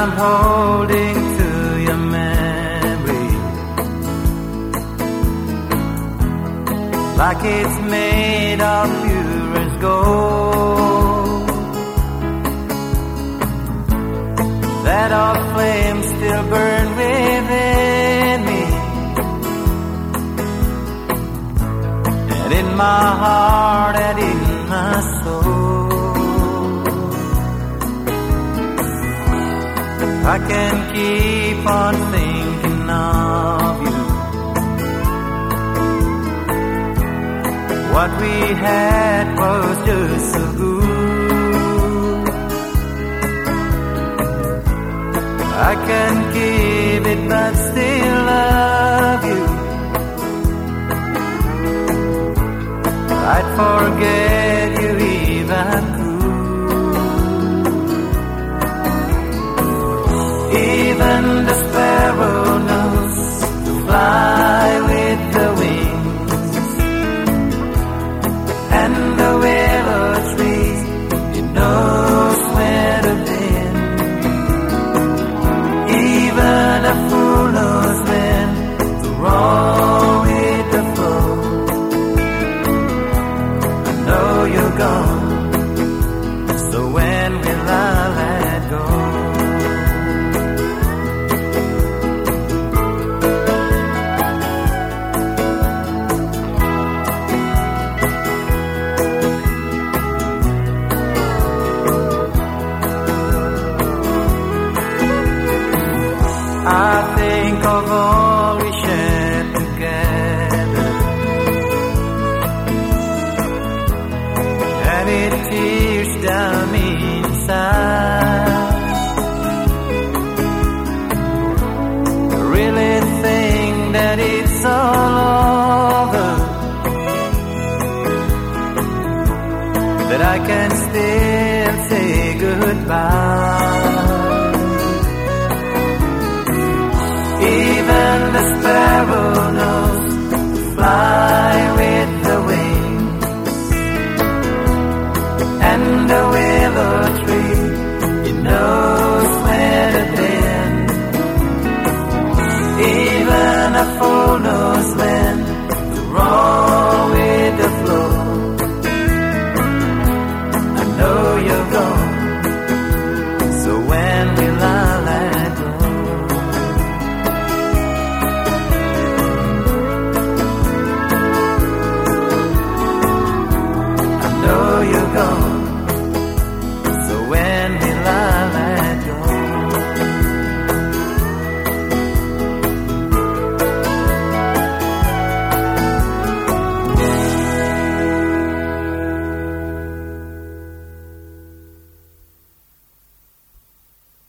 I'm holding to your memory like it's made of purest gold. That our flame still burn within me, and in my heart and in my soul. I can keep on thinking of you. What we had was just so good. I can give it, but still of all we shared together, and it tears down inside. I really think that it's all over, that I can still say goodbye.